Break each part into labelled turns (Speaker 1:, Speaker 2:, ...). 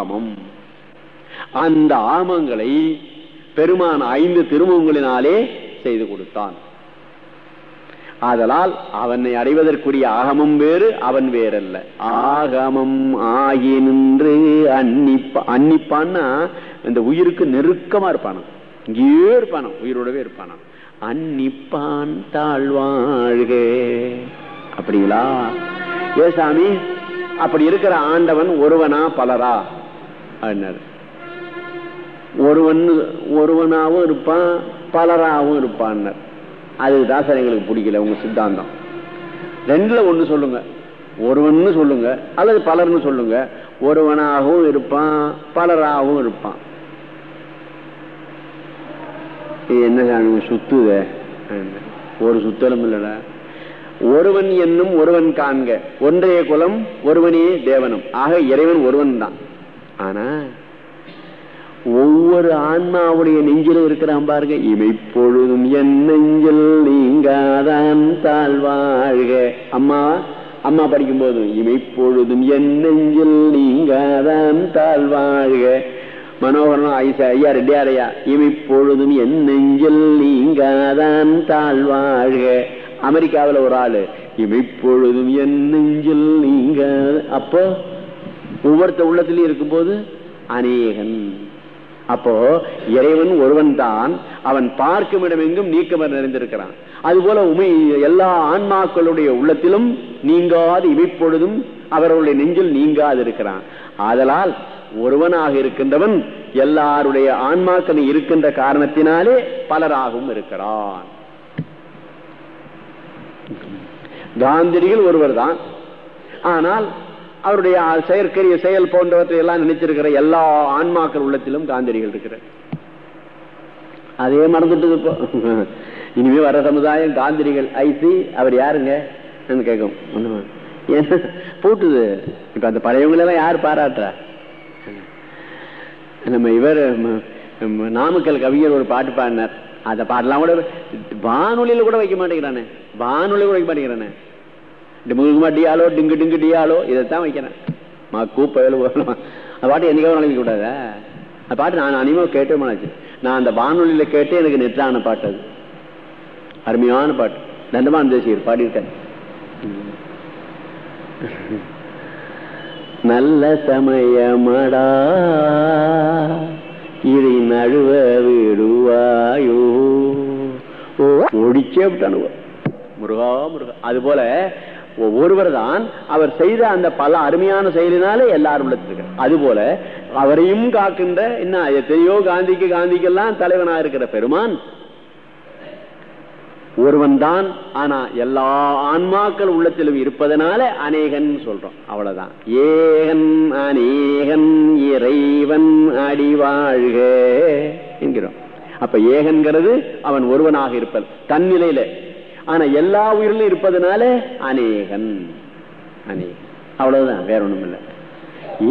Speaker 1: ஆமம் அந்த ஆமங்களை பெருமான் ஐந்து திருமுகங்களினாலே செய்து கொடுத்தான் ஆதலால் அவனை அடைவதற்குரிய ஆகமம் வேறு அவன் வேறல்ல ஆகமம் ஆகி நின்று அன்னிப்பா அன்னிப்பான்னா இந்த உயிருக்கு நெருக்கமா இருப்பான இங்கேயே இருப்பான உயிரோடவே இருப்பான அன்னிப்பான் தாழ்வாழ்க அப்படிங்களா ஏ சாமி அப்படி இருக்கிற ஆண்டவன் ஒருவனா பலரா அப்படின்னாரு ஒருவன் ஒருவனாகவும் இருப்பான் பலராகவும் இருப்பான் அதுதான் சார் எங்களுக்கு பிடிக்கல உங்க சித்தாந்தம் ரெண்டுல ஒன்று சொல்லுங்க ஒருவன் சொல்லுங்க அல்லது பலர்னு சொல்லுங்க ஒருவனாகவும் இருப்பான் பலராகவும் இருப்பான் என்ன சுத்துத ஒரு சுத்தலும் இல்லட ஒருவன் என்னும் ஒருவன் காண்க ஒன்றைய குலம் ஒருவனே தேவனும் ஆக இறைவன் ஒருவன் தான் ஆனா ஒவ்வொரு ஆன்மாவுடைய நெஞ்சிலும் இருக்கிறான் பாருங்க இமைப்பொழுதும் என் நெஞ்சில் நீங்காதான் தாழ்வாழ்க அம்மா அம்மா படிக்கும் போதும் இமைப்பொழுதும் என் நெஞ்சில் நீங்காதான் தாழ்வாழ்க மனோகரன் ஐசா ஐயா ரெட்டியாரையா இமைப்பொழுதும் என் நெஞ்சில் நீங்காதான் தாழ்வாழ்க அமெரிக்காவில் ஒரு ஆளு இமைப்பொழுதும் என் நெஞ்சில் நீங்க அப்போ ஒவ்வொருத்த உள்ளத்திலையும் இருக்கும்போது அநேகன் அப்போ இறைவன் ஒருவன் தான் அவன் பார்க்கும் எங்கும் நீக்கமர் நிறைந்திருக்கிறான் அதுபோல உமை எல்லா ஆன்மாக்களுடைய உள்ளத்திலும் நீங்காது இமைப்பொழுதும் அவர்களுடைய நெஞ்சில் நீங்காது இருக்கிறான் ஆதலால் ஒருவனாக இருக்கின்றவன் எல்லாருடைய ஆன்மாக்கள் இருக்கின்ற காரணத்தினாலே பலராகவும் இருக்கிறான் காந்திரிகள் ஒருவர் தான் ஆனால் அவருடைய செயற்கரிய செயல் போன்றவற்றை எல்லாம் நினைச்சிருக்கிற எல்லா ஆன்மாக்கள் உள்ளத்திலும் காந்திரிகள் இருக்கிற அதே மறந்துட்டு இப்போ இனிமே வர சமுதாயம் காந்திரிகள் ஐசி அவர் யாருங்க கேட்கும் பூட்டுது இப்ப அந்த பழையவங்களெல்லாம் யார் பாராட்டுறா நம்ம இவர் நாமக்கல் கவிஞர் ஒரு பாட்டு பாடினார் அந்த பாட்டெல்லாம் கூட வானொலியில கூட வைக்க மாட்டேங்கிறானே வானொலி கூட வைக்க மாட்டேங்கிறானே டிமுகுமா டிங்கு டிங்கு டியாலோ இதைத்தான் வைக்கிறேன் மா கூப்பயல் போகணுமா அந்த பாட்டு என்னைக்காவது நினைக்க கூடாதா அந்த பாட்டு நான் அனிமோ கேட்டே மனாச்சு நான் அந்த வானொலியில் கேட்டு எனக்கு நெற்றான பாட்டு அது அருமையான பாட்டு நந்தமான தேசியர் பாடியிருக்காரு நல்ல சமயமடா இதை நழுவ விடுவாயோ ஒடிச்சே அனுபவம் முருகா முருகா அது போல ஒவ்வொருவர் தான் அவர் செய்த அந்த பல அருமையான செயலினாலே எல்லாரும் அது போல அவரையும் காக்கின்ற என்ன எத்தனையோ காந்திக்கு காந்திக்கெல்லாம் தலைவனா இருக்கிற பெருமான் ஒருவன் தான் ஆனா எல்லா ஆன்மாக்கள் உள்ளத்திலும் இருப்பதனால அநேகன் சொல்றோம் அவ்வளவுதான் ஏகன் அநேகன் இறைவன் அடிவாழ்க என்கிறோம் அப்ப ஏகன்கிறது அவன் ஒருவனாக இருப்பது தன்னிலையில ஆனா எல்லா உயிரிலும் இருப்பதனால அநேகன் அநேகன் அவ்வளவுதான் வேற ஒண்ணும் இல்லை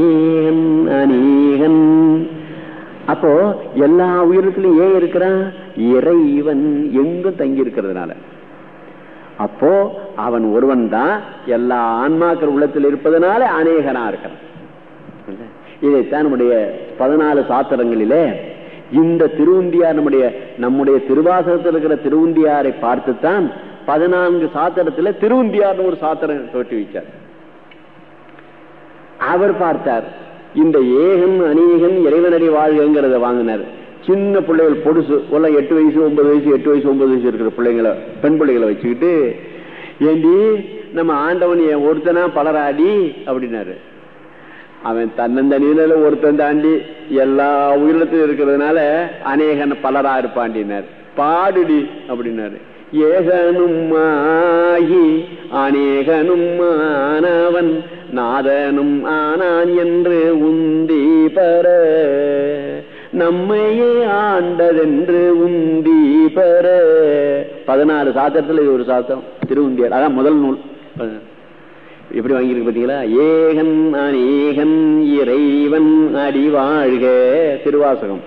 Speaker 1: ஏன் அநேகன் அப்போ எல்லா உயிரத்திலும் ஏன் இருக்கிறான் இறைவன் எங்கும் தங்கி இருக்கிறதுனால அப்போ அவன் ஒருவன் தான் எல்லா ஆன்மாக்கள் உள்ளத்தில் இருப்பதனால அநேகனா இருக்கிறான் இதைத்தான் நம்முடைய பதினாலு சாத்திரங்களிலே இந்த திருவுண்டியார் நம்முடைய நம்முடைய திருவாசகத்தில் இருக்கிற திருவுண்டியாரை பார்த்துத்தான் பதினான்கு சாத்திரத்துல திருவுண்டியார்னு ஒரு சாத்திரம் தொட்டி வைச்சார் அவர் பார்த்தார் இந்த ஏகன் அநேகன் இறைவனடி வாழ்கிறத வாங்கினார் சின்ன பிள்ளைகள் பொடுசு எல்லாம் எட்டு வயசு ஒன்பது வயசு எட்டு வயசு ஒன்பது வயசு இருக்கிற பிள்ளைங்களை பெண் பிள்ளைகளை வச்சுக்கிட்டு ஏண்டி நம்ம ஆண்டவன் ஒருத்தனா பலராடி அப்படின்னாரு அவன் தன்னந்தனியில ஒருத்தன் தாண்டி எல்லா உயிரினத்திலும் இருக்கிறதுனால அநேகன் பலரா இருப்பாண்டினார் பாடுடி அப்படின்னாரு ஏகனும் ஆகி அநேகனும் ஆனவன் நாதனும் ஆனான் என்று உந்தி பெற நம்மையே ஆண்டதென்று உந்தி பெற பதினாறு சாத்திரத்தில் இது ஒரு சாத்திரம் திருவுந்தியர் அதான் முதல் நூல் எப்படி வாங்கியிருக்கு பார்த்தீங்களா ஏகன் அநேகன் இறைவன் அடி வாழ்க திருவாசகம்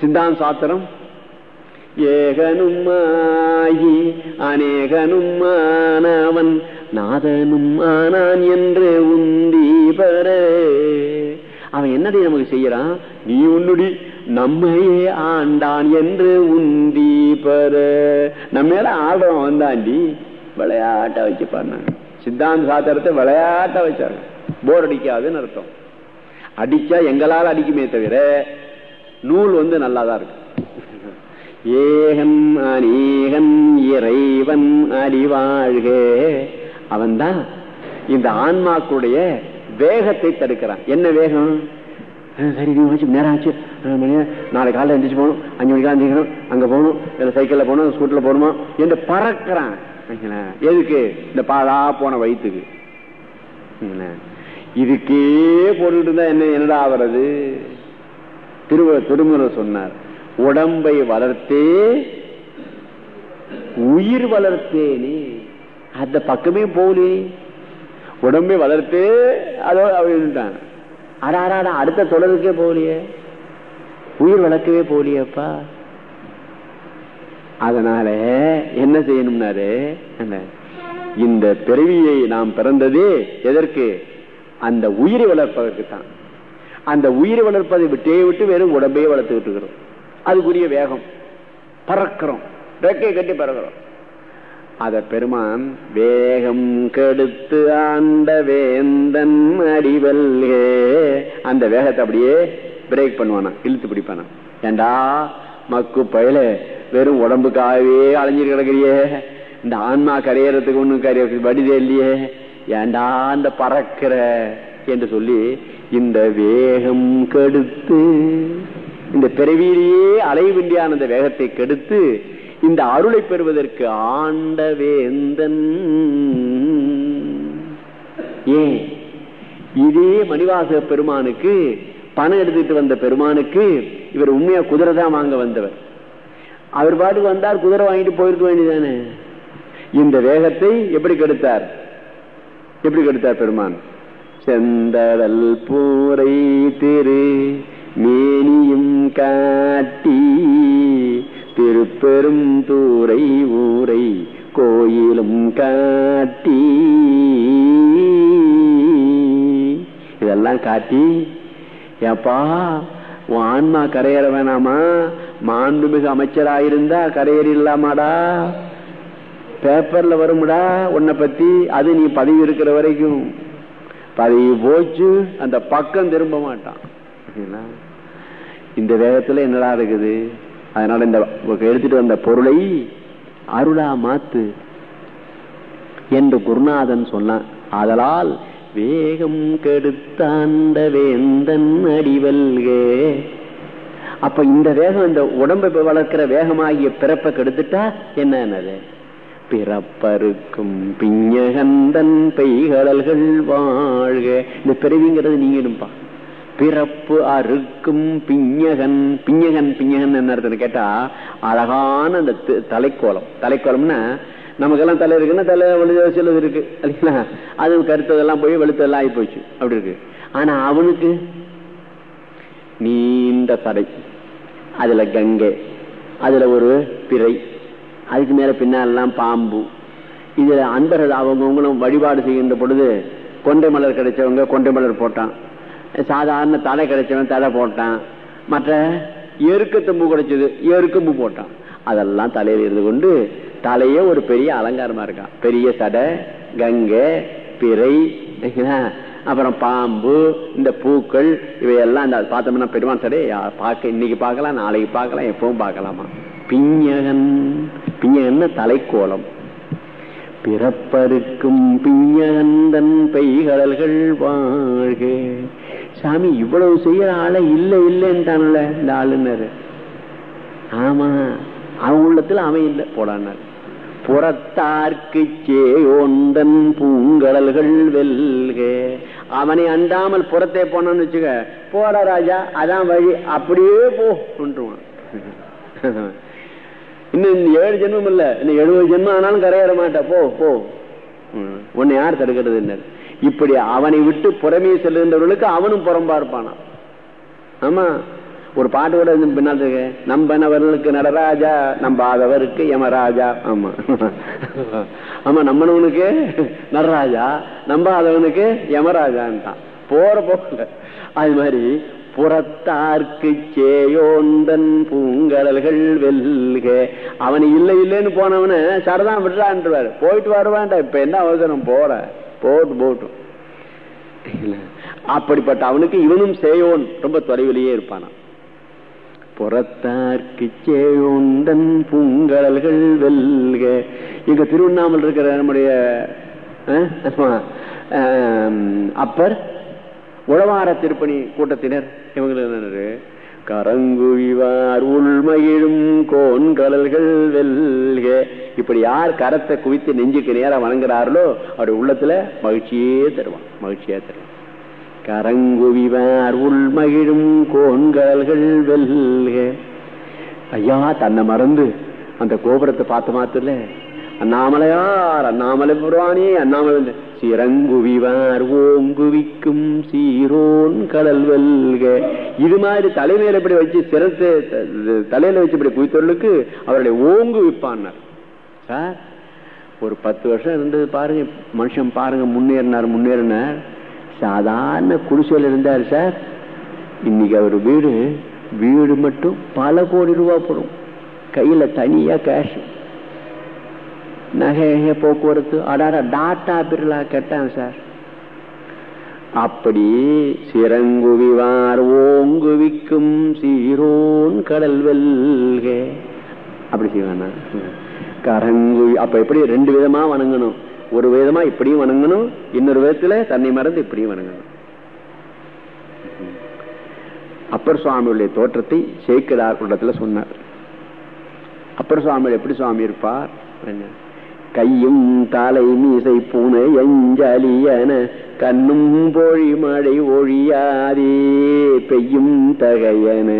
Speaker 1: சிந்தான் சாத்திரம் ஏகனும் ஆகி அநேகனும் ஆனவன் நாதனும் ஆனான் என்று உந்தி பெற அவன் என்னதை நமக்கு செய்யறான் நீ உன்னுடி நம்மையே ஆண்டான் என்று உந்தி பெற நம்ம மேல வந்தாண்டி விளையாட்ட வச்சு பண்ணான் சித்தாந்த சாத்திரத்தை விளையாட்ட வச்சாங்க போர் அடிக்காதுன்னு அர்த்தம் அடிச்சா எங்களால் அடிக்குமே தவிர நூல் வந்து நல்லா தான் இருக்கு ஏகன் அநேகன் இறைவன் அறிவாழ்க அவன் இந்த ஆன்மாக்குடைய வேகத்தை தடுக்கிறான் என்ன வேகம் சரி நீ வச்சு நேரம் ஆச்சு நாலு காலையில் எந்திரிச்சு போகணும் அஞ்சு மணிக்கெல்லாம் எந்திரிக்கணும் அங்கே போகணும் இல்லை சைக்கிளில் போகணும் ஸ்கூட்டரில் போகணுமா என்று பறக்கிறான் எதுக்கு இந்த பாலா போன வயிற்றுக்கு இதுக்கே போட்டுட்டு இருந்தா என்ன என்னடா ஆகிறது திருவ திருமுறை சொன்னார் உடம்பை வளர்த்தே உயிர் வளர்த்தேனே அந்த பக்கமே போலே உடம்பை வளர்த்து அதோ அப்படின்ட்டான் அடாடா அடுத்த தொடருக்கே போலியே உயிர் வளர்க்கவே போலியப்பா அதனால என்ன செய்யணும்னாரு இந்த பிறவியை நாம் பிறந்தது எதற்கு அந்த உயிரை வளர்ப்பதற்கு தான் அந்த உயிரை வளர்ப்பதை விட்டே விட்டு வெறும் உடம்பையே வளர்த்துக்கிட்டு இருக்கிறோம் அதுக்குரிய வேகம் பறக்கிறோம் ரெக்கையை கட்டி பறக்கிறோம் அத பெருமான் வேகம் கெடுத்து ஆண்ட வேந்தன் அடிவல்கே அந்த வேகத்தை அப்படியே பிரேக் பண்ணுவானா இழுத்து பிடிப்பானா ஏண்டா மக்கு பயில வெறும் உடம்புக்காகவே அலைஞ்சிட்டு கிடக்குறியே இந்த ஆன்மா கரையறதுக்கு ஒன்றும் கரைய வடிதே இல்லையே ஏண்டா அந்த பறக்கிற என்று சொல்லி இந்த வேகம் கெடுத்து இந்த பிறவியிலேயே அலைவில்லையான அந்த வேகத்தை கெடுத்து இந்த அருளை பெறுவதற்கு ஆண்ட வேந்தன் ஏ இதே மணிவாச பெருமானுக்கு பணம் எடுத்துட்டு வந்த பெருமானுக்கு இவர் உண்மையா குதிரை தான் வாங்க வந்தவர் அவர் பாட்டுக்கு வந்தார் குதிரை வாங்கிட்டு போயிருக்க வேண்டியதானே இந்த வேகத்தை எப்படி கெடுத்தார் எப்படி கெடுத்தார் பெருமான் செந்தடல் பூரை திரு மேனியும் காட்டி திருப்பெரும் தூரை ஊரை கோயிலும் காட்டி இதெல்லாம் காட்டி ஏப்பா உன் ஆன்மா கரையற வேணாமா மாண்புமிகு அமைச்சராயிருந்தா கரையேறிடலாமாடா பேப்பர்ல வரும்டா உன்னை பத்தி அது நீ பதவி இருக்கிற வரைக்கும் பதவி போச்சு அந்த பக்கம் திரும்ப மாட்டான் இந்த வேகத்துல என்னடா இருக்குது அதனால இந்த எடுத்துட்டு வந்த பொருளை அருளா மாத்து என்று குருநாதன் சொன்னான் ஆதலால் வேகம் கெடுத்தாண்ட வேந்தன் அடிவல்கே அப்ப இந்த வேகம் இந்த உடம்பை வளர்க்கிற வேகமாகிய பிறப்பை கெடுத்துட்டா என்னன்னது பிறப்பருக்கும் பிஞ்சகந்தன் பெய்களல்கள் வாழ்க இந்த பிறவிங்கிறது நீங்க எடுப்பா பிறப்பு அறுக்கும் பிஞ்சகன் பிஞ்சகன் பிஞ்சகன் என்ன கேட்டா அழகான அந்த தலைக்கோலம் தலைக்கோலம்னா நமக்கெல்லாம் தலை இருக்குன்னா தலை ஒன்று சிலது இருக்கு இல்லைங்களா அது கருத்ததெல்லாம் போய் வெளுத்ததெல்லாம் ஆகி போச்சு அப்படி இருக்கு ஆனா அவனுக்கு நீண்ட தடை அதுல கங்கை அதுல ஒரு பிறை அதுக்கு மேல பின்னாலெல்லாம் பாம்பு இதுல அன்பர்கள் அவங்கவுங்களும் வழிபாடு செய்கின்ற பொழுது கொண்டை மலர் கிடைச்சவங்க கொண்டை மலர் போட்டான் சாதாரண தலை கிடைச்சவன் தலை போட்டான் மற்ற எருக்கத்தம்பு கிடைச்சது எருக்கம்பு போட்டான் அதெல்லாம் தலையில் இருந்து கொண்டு தலையே ஒரு பெரிய அலங்காரமா இருக்கான் பெரிய சடை கங்கை பிறை அப்புறம் பாம்பு இந்த பூக்கள் இவையெல்லாம் இந்த பார்த்தோம்னா பெருமான் சடை பார்க்க இன்னைக்கு பார்க்கலாம் நாளைக்கு பார்க்கலாம் எப்பவும் பார்க்கலாமா பிஞ்சகன் பிஞ்சகன் தலைக்கோலம் பிறப்பருக்கும் பிஞ்சகந்தன் பெய்கடல்கள் வாழ்க சாமி இவ்வளவு செய்யற ஆளை இல்லை இல்லைன்னு தானல இந்த ஆளுநர் ஆமா அவன் உள்ளத்துல அவன் இல்லை போடான்னார் புறத்தார்க்கு சேயோந்தன் பூங்கடல்கள் வெல்க அவனை அண்டாமல் புறத்தே போனான்னு வச்சுக்க போற ராஜா அதான் வழி அப்படியே போன்றுவான் இன்னும் ஏழு ஜென்மம் இல்ல இன்னும் எழுபது ஜென்மம் ஆனாலும் கரையேற மாட்டா போ போ உன்னை யார் தடுக்கிறது என்ன இப்படி அவனை விட்டு புறமே செல்லுகின்றவர்களுக்கு அவனும் புறம்பா இருப்பானா ஆமா ஒரு பாட்டு கூட பின்னால் இருக்கு நம்பனவர்களுக்கு நடராஜா நம்பாதவருக்கு யமராஜா ஆமா ஆமா நம்பனவனுக்கு நடராஜா நம்பாதவனுக்கு யமராஜான்ட்டான் போற போகல அது மாதிரி புறத்தார்க்கு சேயோந்தன் பூங்கடல்கள் வெல்லுக அவன் இல்லை இல்லைன்னு போனவனு சரதான் விடுறான்றாரு போயிட்டு வருவான்டா இப்ப என்ன அவசரம் போற போட்டு போட்டும் அப்படிப்பட்ட அவனுக்கு இவனும் சேயோன் ரொம்ப தொலைவிலேயே இருப்பானான் புறத்தார்க்கு உண்டன் பூங்கடல்கள் வெல்க இங்க திருவண்ணாமல் இருக்கிற நம்முடைய அப்பர் உழவார திருப்பணி கூட்டத்தினர் இவங்களுக்கு கரங்குவிவார் உள்மகிழும் கோன் கடல்கள் வெல்க இப்படி யார் கரத்தை குவித்து நெஞ்சுக்கு நேரம் வணங்குறாரோ அவருடைய உள்ளத்துல மகிழ்ச்சியே தருவான் மகிழ்ச்சியே தருவான் கரங்குவிவார் உள்மகிழும் கோண்கடல்கள் வெல்க ஐயா தன்னை மறந்து அந்த கோபுரத்தை பார்த்த மாத்துல அண்ணாமலையார் அண்ணாமலை புராணே அண்ணாமலை சிறங்குவிவார் ஓங்குவிக்கும் சீரோன் கடல் வெல்க இது மாதிரி தலைமையில இப்படி வச்சு சிறத்தை தலையில வச்சு இப்படி குவித்தொருளுக்கு அவருடைய ஓங்குவிப்பான்னார் சார் ஒரு பத்து வருஷம் இருந்தது பாருங்க மனுஷன் பாருங்க முன்னேறினார் முன்னேறினார் சாதாரண குடிசையில் இருந்தார் சார் இன்னைக்கு அவர் வீடு வீடு மட்டும் பல கோடி ரூபா போடும் கையில் தனியாக கேஷ் நகை போக்குவரத்து அடாடா டாட்டா பிர்லா கேட்டான் சார் அப்படி சிறங்குவிவார் ஓங்குவிக்கும் சீரோன் கடல் வெல்கே அப்படி செய்வானா கரங்கு அப்ப எப்படி ரெண்டு விதமா வணங்கணும் ஒரு விதமா இப்படியும் வணங்கணும் இன்னொரு விதத்துல தன்னை மறந்து இப்படியும் வணங்கணும் அப்பர் சுவாமியுடைய தோற்றத்தை சேக்கிடார் கூட்டத்தில் சொன்னார் அப்பர் சுவாமி எப்படி சுவாமி இருப்பார் கையும் தலை மீசை பூனை எஞ்சலியன கண்ணும் பொழி மழை ஒழியாதே பெய்யும் தகையன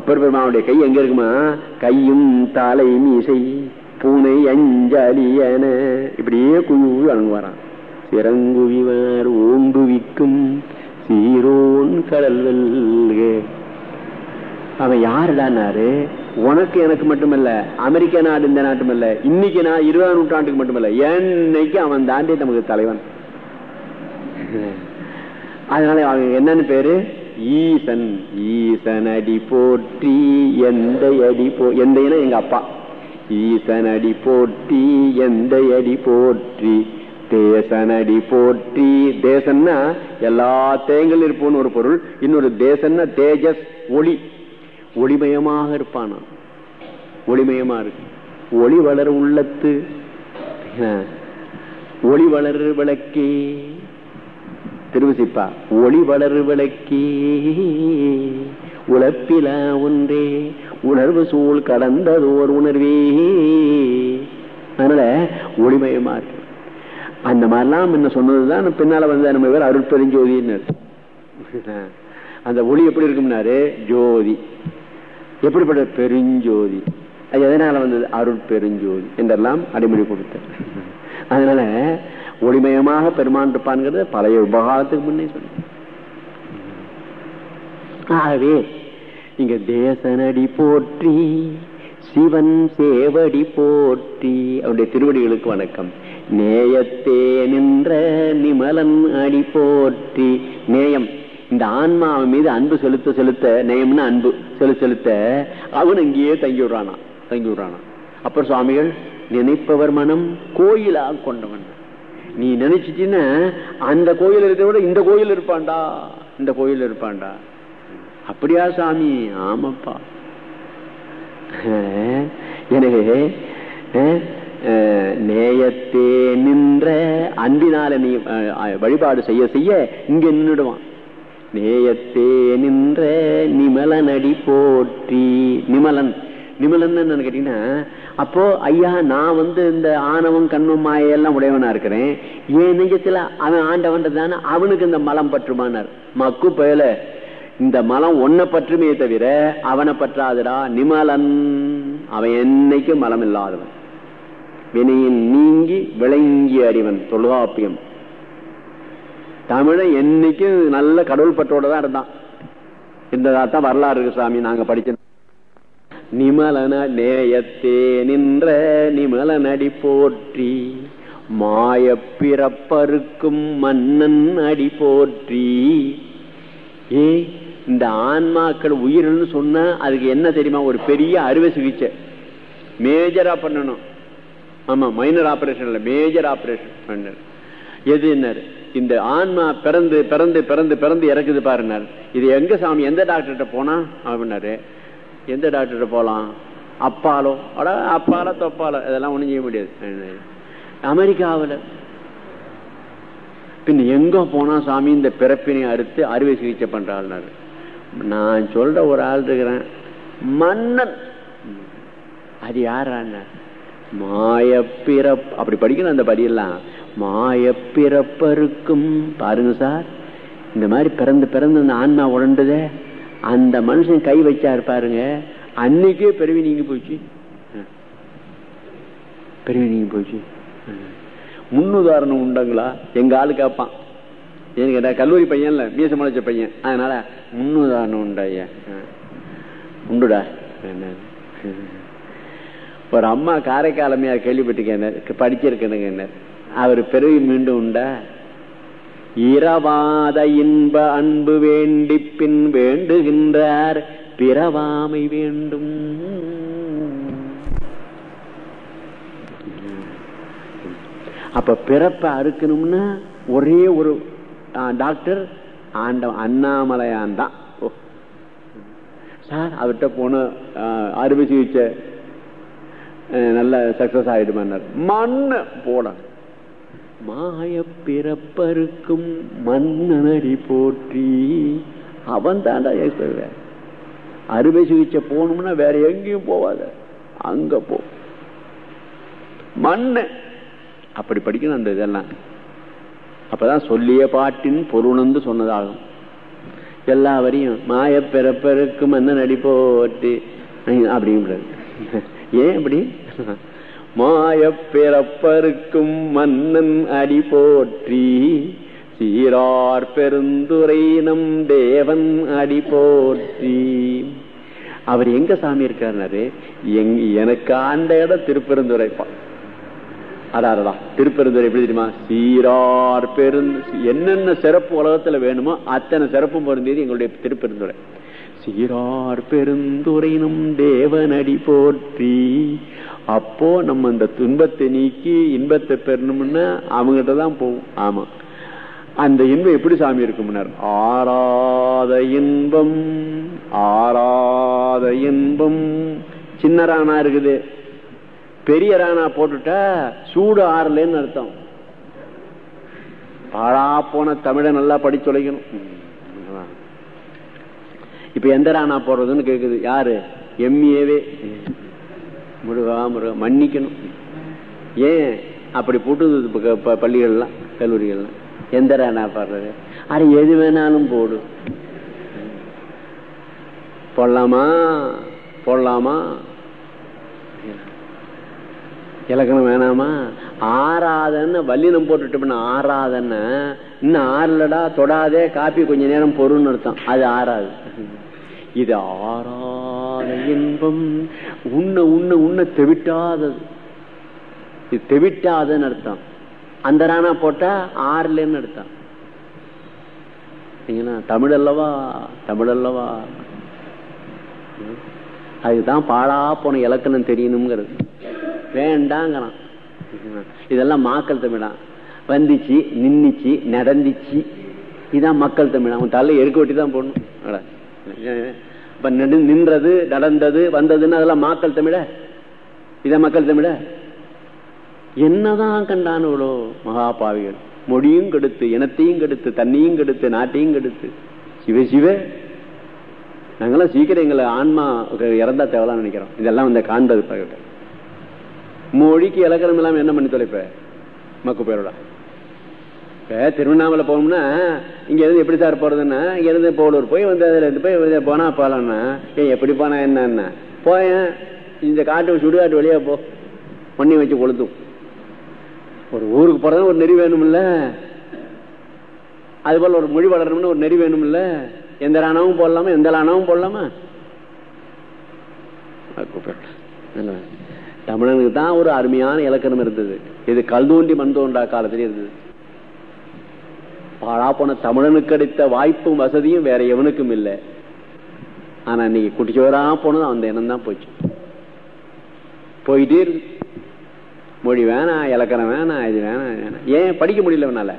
Speaker 1: அப்பர் பெருமாவுடைய கை எங்க இருக்குமா கையும் தலை மீசை பூனை அஞ்சலியன இப்படியே குழுவி வழங்குவாராம் சிறங்குவிவார் ஓம்புவிக்கும் சீரோன் கடல் அவன் யாருடானாரு உனக்கு எனக்கு மட்டுமல்ல அமெரிக்க நாடு இந்த நாட்டுமல்ல இன்னைக்கு நான் இருபதாம் நூற்றாண்டுக்கு மட்டுமல்ல என்னைக்கு அவன் தாண்டி நமக்கு தலைவன் அதனால அவங்க என்னன்னு பேரு ஈசன் ஈசன் அடி போற்றி எந்த அடி போ எந்த எங்க அப்பா ஈசனடி போற்றி எந்த அடி போற்றி தேசனடி போற்றி தேசன்னா எல்லா தேங்கள் இருப்போன்னு ஒரு பொருள் இன்னொரு தேசன்னா தேஜஸ் ஒளி ஒளிமயமாக இருப்பான் ஒளிமயமா இருக்கு ஒளி வளர் உள்ளத்து ஒளி வளர் விளக்கே திருவிசிப்பா ஒளி வளர் விளக்கே உழப்பில ஒன்றே உணர்வு சூழ் கடந்தது ஒரு உணர்வே அதனால ஒளிமயமா இருக்கு அந்த மாதிரிலாம் முன்ன சொன்னதுதான் பின்னால வந்த நம்ம பேர் அருட்பெருஞ்சோதின்னு அந்த ஒளி எப்படி இருக்கும்னாரு ஜோதி எப்படிப்பட்ட பெருஞ்சோதி அது எதனால வந்தது அருட்பெருஞ்சோதி என்றெல்லாம் அடிமொழி கொடுத்த அதனால ஒளிமயமாக பெருமான் இருப்பான்ங்கிறது பழைய உபகாரத்துக்கு முன்னே சொன்ன ஆகவே இங்க தேசனடி போற்றி சிவன் சேவடி போற்றி அவருடைய திருவடிகளுக்கு வணக்கம் நேயத்தே நின்ற நிமலன் அடி போற்றி நேயம் இந்த ஆன்மாவன் மீது அன்பு செலுத்த செலுத்த நேயம்னு அன்பு செலுத்த செலுத்த அவன் இங்கேயே தங்கி விடுறானா தங்கி விடுறானா அப்புறம் சுவாமிகள் நினைப்பவர் மனம் கோயிலாக கொண்டவன் நீ நினைச்சிட்டின்னா அந்த கோயில் இருக்கிற விட இந்த கோயில் இருப்பான்டா இந்த கோயில் இருப்பான்டா அப்படியா சாமி ஆமாப்பா எனவே நேயத்தே நின்ற அன்பினால நீ வழிபாடு செய்ய செய்ய இங்க நின்றுடுவான் நேயத்தே நின்ற நிமலனடி போற்றி நிமலன் நிமலன் என்னன்னு கேட்டீங்கன்னா அப்போ ஐயா நான் வந்து இந்த ஆணவம் கண்ணும் மாயெல்லாம் உடையவனா இருக்கிறேன் ஏன் நெஞ்சத்துல அவன் ஆண்டவன் தானே அவனுக்கு இந்த மலம் பற்றுமானார் மக்கு பயல இந்த மலம் ஒன்ன பற்றுமே தவிர அவனை பற்றாதுடா நிமலன் அவன் என்னைக்கும் மலம் இல்லாதவன் வினையின் நீங்கி விளங்கிய அறிவன் தொல்காப்பியம் தமிழன் என்னைக்கும் நல்ல கடவுள் பற்றோட தான் இருந்தான் இருந்ததா தான் வரலாறு இருக்கு சாமி நாங்க படிச்ச நிமலன நேயத்தே நின்ற நிமலனடி போற்றி மாய பிறப்பருக்கும் மன்னன் அடி போற்றி ஏ இந்த ஆன்மாக்கள் உயிர்னு சொன்ன அதுக்கு என்ன தெரியுமா ஒரு பெரிய அறுவை சிகிச்சை மேஜரா பண்ணணும் ஆமா மைனர் ஆபரேஷன் மேஜர் ஆபரேஷன் பண்ணார் எது என்ன இந்த ஆன்மா பிறந்து பிறந்து பிறந்து பிறந்து இறக்குது பாருனார் இது எங்க சாமி எந்த டாக்டர்கிட்ட போனா அப்படின்னாரு எந்த டாக்டர்கிட்ட போகலாம் அப்பாலோ அட அப்பால தொப்பாலோ இதெல்லாம் ஒண்ணு செய்ய முடியாது அமெரிக்காவில் பின் எங்க போனா சாமி இந்த பிறப்பினை அறுத்து அறுவை சிகிச்சை பண்றாள்னாரு நான் சொல்ற ஒரு ஆள் இருக்கிறேன் மன்னன் அது யாரான மாயப்பிறப் அப்படி படிக்கணும் அந்த படியெல்லாம் பிறப்பருக்கும் பாருங்க சார் இந்த மாதிரி பிறந்து பிறந்து அந்த ஆன்மா உழண்டுதே அந்த மனுஷன் கை வச்சா இருப்பாருங்க அன்னைக்கே பெருவி நீங்க போச்சு பெருவி நீங்க போச்சு முன்னுதாரணம் உண்டுங்களா எங்க ஆள் கேட்பான் எனக்கு கல்லூரி பையன்ல இல்ல மீசமலைச்ச பையன் அதனால முன்னுதானம் உண்டு ஐயா உண்டுடா ஒரு அம்மா காரைக்காலமையார் கேள்விப்பட்டிருக்கேன் படிச்சிருக்கணுங்க என்ன அவர் பிறகு மீண்டும் உண்டா இரவாத இன்ப அன்பு வேண்டி பின் வேண்டுகின்றார் பிறவாமை வேண்டும் அப்ப பிறப்பை அறுக்கணும்னா ஒரே ஒரு டாக்டர் ஆண்டவன் அண்ணாமலையான் தான் சார் அவர்கிட்ட போன அறுவை சிகிச்சை நல்ல சக்சஸ் ஆயிடுமார் மண்ணு போட மாய பிறப்பருக்கும் மன்னனடி போற்றி அவன் தாண்டா எக்ஸ்பெக்ட் அறுவை சிகிச்சை போனோம்னா வேற எங்கேயும் போவாத அங்க போ மண்ணு அப்படி படிக்கணும் அந்த இதெல்லாம் அப்பதான் சொல்லிய பாட்டின் பொருணந்து சொன்னதாகும் எல்லா வரையும் மாய மன்னன் என்ன நடிப்போட்டு அப்படிங்கிறது ஏன் அப்படி மாய பிறப்பருக்கும் மன்னன் அடி போற்றி சீரார் பெருந்துரை நம் தேவன் அடி போற்றி அவர் எங்க சாமி இருக்காரு எனக்கு ஆண்ட இடம் திருப்பெருந்துரைப்பான் அதான் திருப்பெருந்துரை எப்படி தெரியுமா சீரார் பெருந்து என்னென்ன சிறப்பு உலகத்துல வேணுமோ அத்தனை சிறப்பும் பொருந்தியது எங்களுடைய திருப்பெருந்துரை சீரார் பெருந்துரையினும் தேவனடி போற்றி அப்போ நம்ம இந்த துன்பத்தை நீக்கி இன்பத்தை பெறணும்னா அவங்ககிட்ட தான் போவோம் ஆமா அந்த இன்பம் எப்படி சாமி இருக்கும் ஆறாத இன்பம் ஆறாத இன்பம் சின்னரானா இருக்குது பெரிய ரானா போட்டுட்டா சூடு ஆறலன்னு அர்த்தம் பாழா போன தமிழை நல்லா படிச்சு உழைக்கணும் இப்ப எந்த ராணா போடுறதுன்னு கேக்குது யாரு எம்ஏவே முருகா முருகா மன்னிக்கணும் ஏன் அப்படி போட்டு பள்ளிகள்லாம் கல்லூரிகள்லாம் எந்த ராணா போடுறது அது எது வேணாலும் போடு போடலாமா போடலாமா இலக்கணம் வேணாமா ஆறாதன்னு வல்லினம் போட்டுட்டோம்னா ஆறாதன்னு இன்னும் ஆறலடா தொடாதே காப்பி கொஞ்ச நேரம் பொருள்னு அர்த்தம் அது ஆறாது இது ஆறாத இன்பம் உன்ன உன்ன உன்ன தெவிட்டாதது இது தெவிட்டாதன்னு அர்த்தம் அந்த ராணா போட்டா ஆறுலன்னு அர்த்தம் தமிழ் அல்லவா தமிழ் அல்லவா அதுதான் பாழா போன இலக்கணம் தெரியணுங்கிறது வேண்டாங்கிறான் இதெல்லாம் மாக்கள் தமிழா வந்துச்சு நின்றுச்சு நடந்துச்சு இதான் மக்கள் தமிழ் அவன் தலை எருக்க ஒட்டி தான் போடணும் இப்போ நின்றது நடந்தது வந்ததுன்னு அதெல்லாம் மாக்கள் தமிழ இத மக்கள் தமிழ என்னதான் கண்டான் இவ்வளோ மகாபாவிகள் மொழியும் கெடுத்து இனத்தையும் கெடுத்து தண்ணியும் கெடுத்து நாட்டையும் கெடுத்து சிவ சிவ நாங்கெல்லாம் சீக்கிரம் எங்களை ஆன்மா இறந்தா தேவலாம் நினைக்கிறோம் இதெல்லாம் வந்து காண்பது பகிட்ட மொழிக்கு இலக்கணம் இல்லாம என்ன பண்ணி தொலைப்ப மக்கு பேரோட இப்ப திருவண்ணாமலை போனோம்னா இங்க இருந்து எப்படி சார் போறதுன்னா இங்க இருந்து போலூர் போய் வந்து அதுல இருந்து போய் போனா போலாம்னா ஏன் எப்படி போனா என்னன்னா போயேன் இந்த காட்டு சுடுகாட்டு வழியா போ பண்ணி வச்சு கொளுத்தும் ஒரு ஊருக்கு போறதா ஒரு நெறி வேணும்ல அது போல ஒரு மொழி வளரணும்னு ஒரு நெறி வேணும்ல எந்த ராணாவும் போடலாமா எந்த ராணாவும் போடலாமா கூப்பிடலாம் தமிழனுக்கு தான் ஒரு அருமையான இலக்கணம் இருந்தது இது கல் தோண்டி மண் தோண்டா காலத்திலே இருந்தது பாழா போன தமிழனுக்கு கிடைத்த வாய்ப்பும் வசதியும் வேற எவனுக்கும் இல்லை ஆனா இன்னைக்கு குட்டிச்சோரா போனது அந்த எண்ணம் தான் போச்சு போயிட்டே இருக்கு மொழி வேணாம் இலக்கணம் வேணாம் இது வேணாம் வேணாம் ஏன் படிக்க முடியல அவனால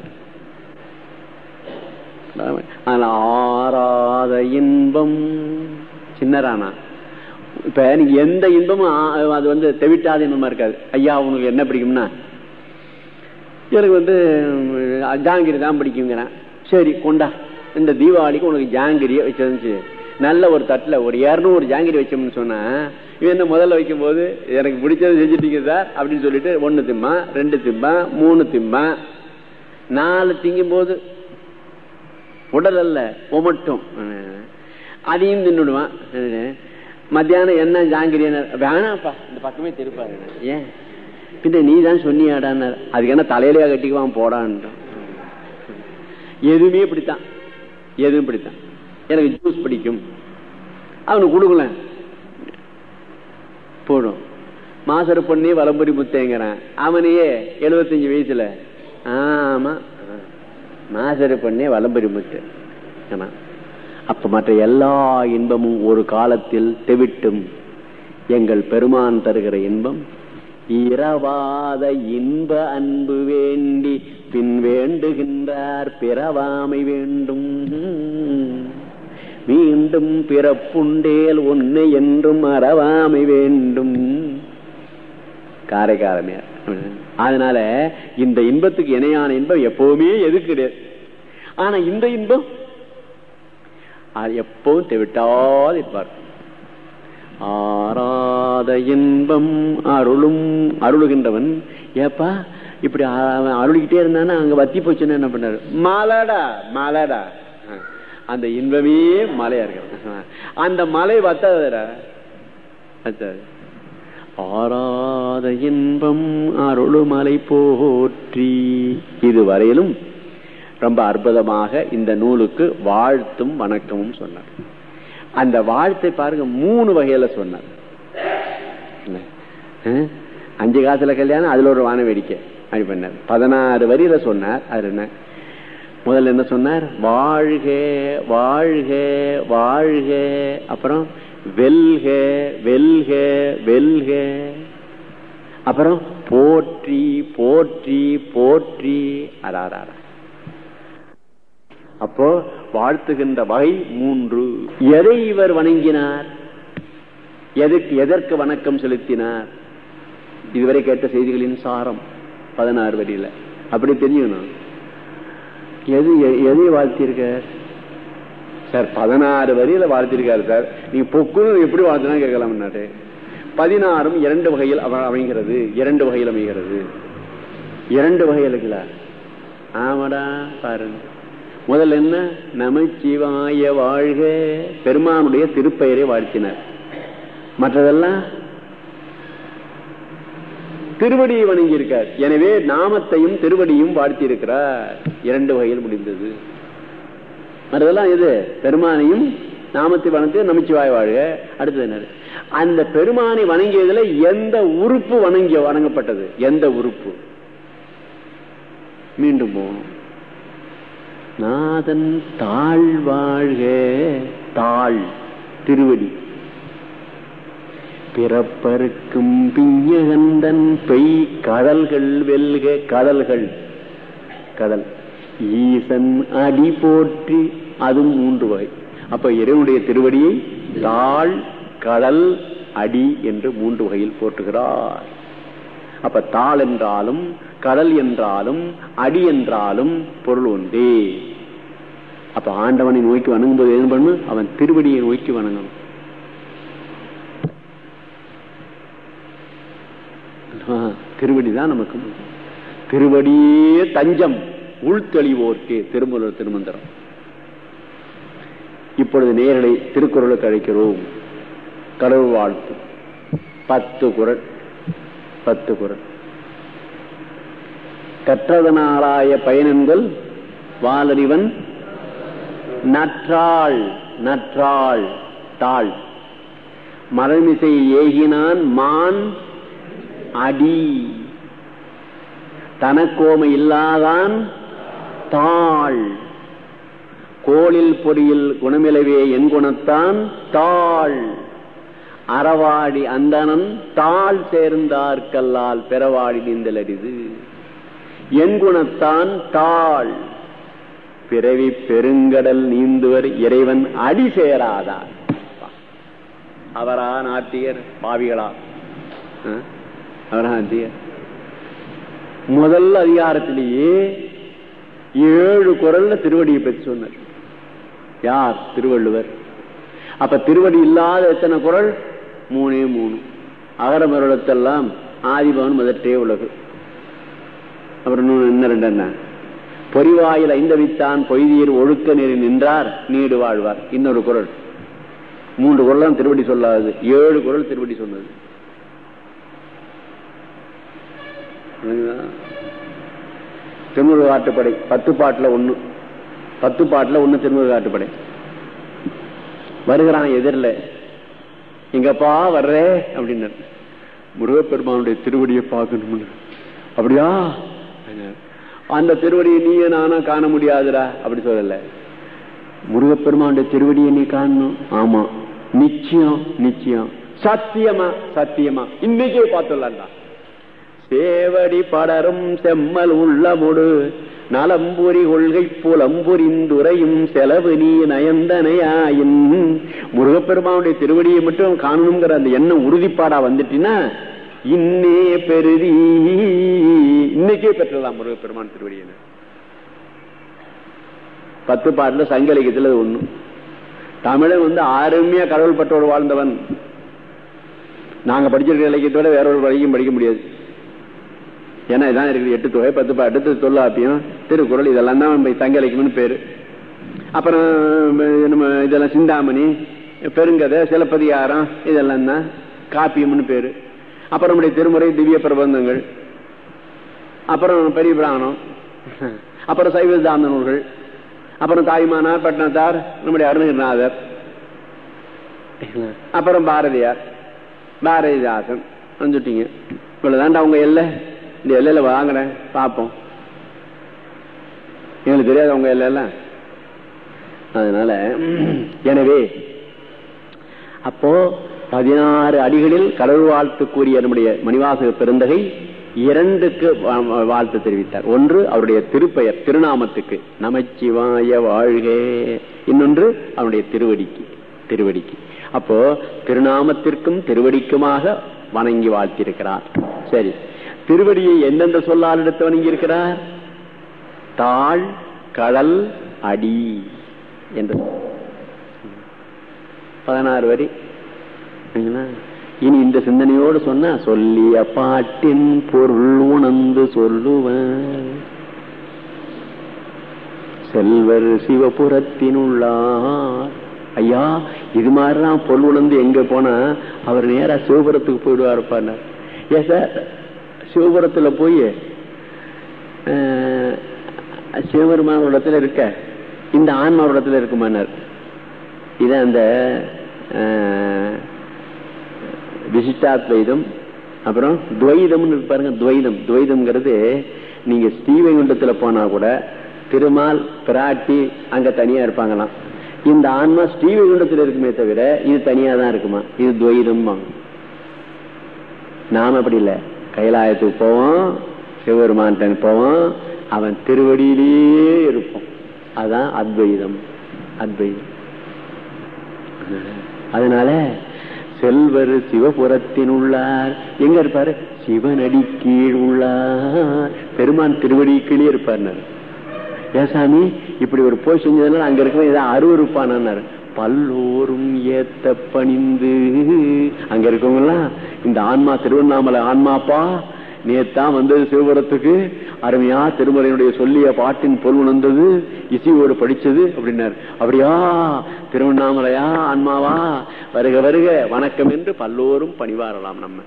Speaker 1: ஆனா ஆறாத இன்பம் சின்னரானா இப்ப நீங்க எந்த இன்பமும் அது வந்து தெவிட்டாத இன்பமா இருக்காது ஐயா உனக்கு என்ன பிடிக்கும்னா எனக்கு வந்து ஜாங்கிரி தான் பிடிக்குங்கிறேன் சரி கொண்டா இந்த தீபாவளிக்கு உனக்கு ஜாங்கிரியை வச்சிருந்துச்சு நல்ல ஒரு தட்டில் ஒரு இரநூறு ஜாங்கிரி வச்சோம்னு சொன்னால் இவன் என்ன முதல்ல வைக்கும்போது எனக்கு பிடிச்சது செஞ்சுட்டீங்க சார் அப்படின்னு சொல்லிட்டு ஒன்று திம்மா ரெண்டு திம்மா மூணு திம்மா நாலு திங்கும் போது உடல் அல்ல ஒமட்டும் அதையும் தின்னுடுவான் மத்தியானம் என்ன ஜாங்கிரியனர் வேணாப்பா இந்த பக்கமே திருப்பாரு ஏன் பின்ன நீ தான் சொன்னியாடான்னார் அதுக்கு என்ன தலையிலேயே கட்டிக்குவான் போடான்றான் எதுவுமே இப்படித்தான் எதுவும் பிடித்தான் எனக்கு ஜூஸ் பிடிக்கும் அவனுக்கு கொடுக்கல போடும் மாசர பொண்ணே வலம்புரி முத்தேங்கிறான் அவனையே எழுபத்தஞ்சு வயசுல ஆமா மாசர பொண்ணே வலம்புரி முத்து ஆமா அப்ப மற்ற எல்லா இன்பமும் ஒரு காலத்தில் தெவிட்டும் எங்கள் பெருமான் தருகிற இன்பம் இரவாத இன்ப அன்பு வேண்டி பின் வேண்டுகின்றார் பிறவாமை வேண்டும் மீண்டும் பிறப்புண்டேல் ஒன்னு என்றும் அறவாமை வேண்டும் காரைக்காரமே அதனால இந்த இன்பத்துக்கு இணையான இன்பம் எப்பவுமே எது கிடையாது ஆனா இந்த இன்பம் எப்பவும் தேவிட்டாது இருப்பார் ஆராத இன்பம் அருளும் அருளுகின்றவன் ஏப்பா இப்படி அருளிக்கிட்டே இருந்தானா அங்க வத்தி போச்சுன்னு என்ன பண்ணாரு மலடா மலடா அந்த இன்பமே மலையா இருக்க அந்த மலை வத்தாதடா ஆராத இன்பம் அருளுமலை போற்றி இது வரையிலும் ரொம்ப அற்புதமாக இந்த நூலுக்கு வாழ்த்தும் வணக்கமும் சொன்னார் அந்த வாழ்த்தை பாருங்க மூணு வகையில சொன்னார் அஞ்சு காசுல கல்யாணம் அதுல ஒரு வான வேடிக்கை அப்படி பண்ணார் பதினாறு வரியில சொன்னார் அது என்ன முதல்ல என்ன சொன்னார் வாழ்க வாழ்க வாழ்க அப்புறம் வெல்க வெல்க வெல்க அப்புறம் போற்றி போற்றி போற்றி அடாரா அப்போ வாழ்த்துகின்ற வகை மூன்று எதை இவர் வணங்கினார் எதுக்கு எதற்கு வணக்கம் செலுத்தினார் இதுவரை கேட்ட செய்திகளின் சாரம் பதினாறு வரியில அப்படி தெரியணும் எது எதை வாழ்த்தியிருக்க சார் பதினாறு வரியில வாழ்த்திருக்காரு சார் நீங்க பொக்குன்னு எப்படி வாழ்த்தினா கேட்கலாம்னாரு பதினாறும் இரண்டு வகையில் அமைகிறது இரண்டு வகையில் அமைகிறது இரண்டு வகையில் இருக்குல்ல ஆமாடா பாருங்க முதல்ல என்ன நமச்சிவாய வாழ்க பெருமானுடைய திருப்பெயரை வாழ்த்தினார் மற்றதெல்லாம் திருவடியை வணங்கியிருக்கார் எனவே நாமத்தையும் திருவடியும் வாழ்த்தியிருக்கிறார் இரண்டு வகையில் முடிந்தது மற்றதெல்லாம் இது பெருமானையும் நாமத்தை வணங்கு நமச்சிவாய வாழ்க அடுத்தது என்ன அந்த பெருமானை வணங்கியதுல எந்த உறுப்பு வணங்கிய வணங்கப்பட்டது எந்த உறுப்பு மீண்டும் போகணும் நாதன் தாழ்வாழ்க தாழ் திருவடி பிறப்பருக்கும் பிஞ்சகந்தன் பெய் கடல்கள் வெல்க கடல்கள் கடல் ஈசன் அடி போற்றி அதுவும் மூன்று வகை அப்ப இறைவனுடைய திருவடியை தாழ் கடல் அடி என்று மூன்று வகையில் போற்றுகிறார் அப்ப தாள் என்றாலும் கடல் என்றாலும் அடி என்றாலும் பொருள் உண்டே அப்ப ஆண்டவனை நோக்கி வணங்கும் போது என்ன பண்ணும் அவன் திருவடியை நோக்கி வணங்கணும் திருவடிதான் நமக்கு திருவடியே தஞ்சம் உள்தெளிவோர்க்கு திருமூலர் திருமந்திரம் இப்பொழுது நேரலை திருக்குறளுக்கு அழைக்கிறோம் கடவுள் வாழ்த்து பத்து குரல் பத்து குரல் கற்றதனாலாய பயனங்கள் வாலறிவன் நற்றாள் நற்றாள் தாள் மரமிசை ஏகினான் மான் அடி தனக்கோமை இல்லாதான் தாள் கோளில் பொறியில் குணமிலவே என் குணத்தான் தாள் அறவாடி அந்தனன் தாள் சேர்ந்தார்கல்லால் பிறவாடி நீந்தலடிது என் குணத்தான் தாள் பிறவி பெருங்கடல் நீந்துவர் இறைவன் அடி சேராதார் அவரா நாட்டியர் பாவிகளா அவரா நாட்டியர் முதல் அதிகாரத்திலேயே ஏழு குரல்ல திருவடியை பற்றி சொன்னார் யார் திருவள்ளுவர் அப்ப திருவடி இல்லாத எத்தனை குரல் மூணே மூணு அகரமருளத்தெல்லாம் ஆதிபவன் முதற்றே உலகு அப்புறம் இன்னும் ரெண்டு என்ன பொறிவாயில் ஐந்தவித்தான் பொய்தியர் ஒழுக்க நீரில் நின்றார் நீடு வாழ்வார் இன்னொரு குரல் மூன்று தான் திருவடி சொல்லாது ஏழு குரல் திருவடி சொன்னது திருமுருக ஆட்டுப்படை பத்து பாட்டுல ஒண்ணு பத்து பாட்டுல ஒண்ணு திருமுருக ஆட்டுப்படை வருகிறான் எதிரில் இங்கப்பா வர்றே அப்படின்னு முருகப்பெருமானுடைய திருவடியை பார்க்கணும் அப்படியா அந்த திருவடியை நீயே நானா காண முடியாதுடா அப்படி சொல்லல முருகப்பெருமானுடைய திருவடியை நீ காணணும் ஆமா நிச்சயம் நிச்சயம் சத்தியமா சத்தியமா இன்னைக்கே பார்த்துடலாம்டா சேவடி படரும் செம்மல் உள்ள முடு நலம்புரி கொள்கை புலம்புரிந்துரையும் செலவு நீ நயந்தனையாயின் முருகப்பெருமானுடைய திருவடியை மட்டும் காணணுங்கிற அந்த எண்ணம் உறுதிப்பாடா வந்துட்டீங்கன்னா இன்னே பெருதி இன்னைக்கே பெற்றலாம் பெருமான் திருவடியினர் பத்து பாட்டுல சங்க இலக்கியத்தில் அது தமிழன் வந்து அருமையா கடவுள் பட்டோடு வாழ்ந்தவன் நாங்க படிச்சிருக்கிற இலக்கியத்தோட வேற ஒரு வரைக்கும் படிக்க முடியாது ஏன்னா இதான் இருக்குது எட்டு தொகை பத்து பாட்டு தொல்லாப்பியம் திருக்குறள் இதெல்லாம் தான் தங்க இலக்கியம்னு பேரு அப்புறம் நம்ம இதெல்லாம் சிந்தாமணி பெருங்கதை சிலப்பதிகாரம் இதெல்லாம் தான் காப்பியம்னு பேரு அப்புறம் நம்முடைய திருமுறை திவ்ய பிரபந்தங்கள் அப்புறம் பெரிய பிராணம் அப்புறம் சைவ தாந்த நூல்கள் அப்புறம் தாய்மானார் பட்டினத்தார் நம்முடைய அருணகிரிநாதர் அப்புறம் பாரதியார் பாரதிதாசன் வந்துட்டீங்க இவ்வளவுதான்டா அவங்க எல்ல இந்த எல்லையில வாங்குறேன் பார்ப்போம் எங்களுக்கு தெரியாது அவங்க எல்ல அதனால எனவே அப்போ பதினாறு அடிகளில் கடவுள் வாழ்த்து கூறிய நம்முடைய மணிவாசக பெருந்தகை இரண்டுக்கு வாழ்த்து தெரிவித்தார் ஒன்று அவருடைய திருப்பெயர் திருநாமத்துக்கு நமச்சிவாய வாழ்கே இன்னொன்று அவனுடைய திருவடிக்கு திருவடிக்கு அப்போ திருநாமத்திற்கும் திருவடிக்குமாக வணங்கி வாழ்த்திருக்கிறார் சரி திருவடியை எந்தெந்த சொல்லால் எடுத்து வணங்கி இருக்கிறார் தாழ் கடல் அடி என்று பதினாறு வரி இனி இந்த சிந்தனையோடு சொன்னா சொல்லிய பாட்டின் பொருள் உணர்ந்து சொல்லுவன் செல்வர் சிவபுரத்தினுள்ளார் ஐயா இது மாதிரிலாம் பொருள் உணர்ந்து எங்க போனா அவர் நேரா சிவபுரத்துக்கு போயிடுவா இருப்பார் ஏ சார் சிவபுரத்துல போய் சிவபெருமான இடத்துல இருக்க இந்த ஆன்மாவோட இடத்துல இருக்குமானார் இத அந்த விசிஷ்டாத்வைதம் அப்புறம் துவைதம்னு பாருங்க துவைதம் துவைதம்ங்கிறது நீங்க ஸ்ரீவைகுண்டத்துல போனா கூட திருமால் பிராட்டி அங்க தனியா இருப்பாங்களாம் இந்த ஆன்மா ஸ்ரீவைகுண்டத்துல இருக்குமே தவிர இது தனியா தான் இருக்குமா இது துவைதம் நாம அப்படி இல்லை கைலாயத்துக்கு போவோம் சிவபெருமான் போவோம் அவன் திருவடியிலேயே இருப்போம் அதான் அத்வைதம் அத்வைதம் அதனால செல்வர் சிவபுரத்தின் உள்ளார் எங்க இருப்பாரு சிவனடி கீழ் உள்ளார் பெருமான் திருவடி கீழே இருப்பார் ஏசாமி இப்படி ஒரு போய் செஞ்சதுனால அங்க இருக்க ஏதாவது அருவறுப்பானார் பல்லோரும் ஏத்த பணிந்து அங்க இருக்கவங்கலாம் இந்த ஆன்மா திருவண்ணாமலை ஆன்மாப்பா நேத்தான் வந்தது சிவபுரத்துக்கு அருமையா திருமலையினுடைய சொல்லிய பாட்டின் பொருள் வந்தது இசையோடு படிச்சது அப்படின்னார் அப்படியா திருவண்ணாமலையா ஆன்மாவா வருக வருக வணக்கம் என்று பல்லோரும் பணிவாரலாம் நம்ம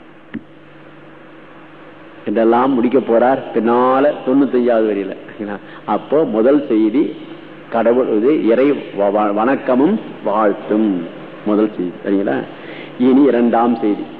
Speaker 1: என்றெல்லாம் முடிக்க போறார் பின்னால தொண்ணூத்தஞ்சாவது வரியில அப்போ முதல் செய்தி கடவுள் இது இறை வணக்கமும் வாழ்த்தும் முதல் செய்தி சரிங்களா இனி இரண்டாம் செய்தி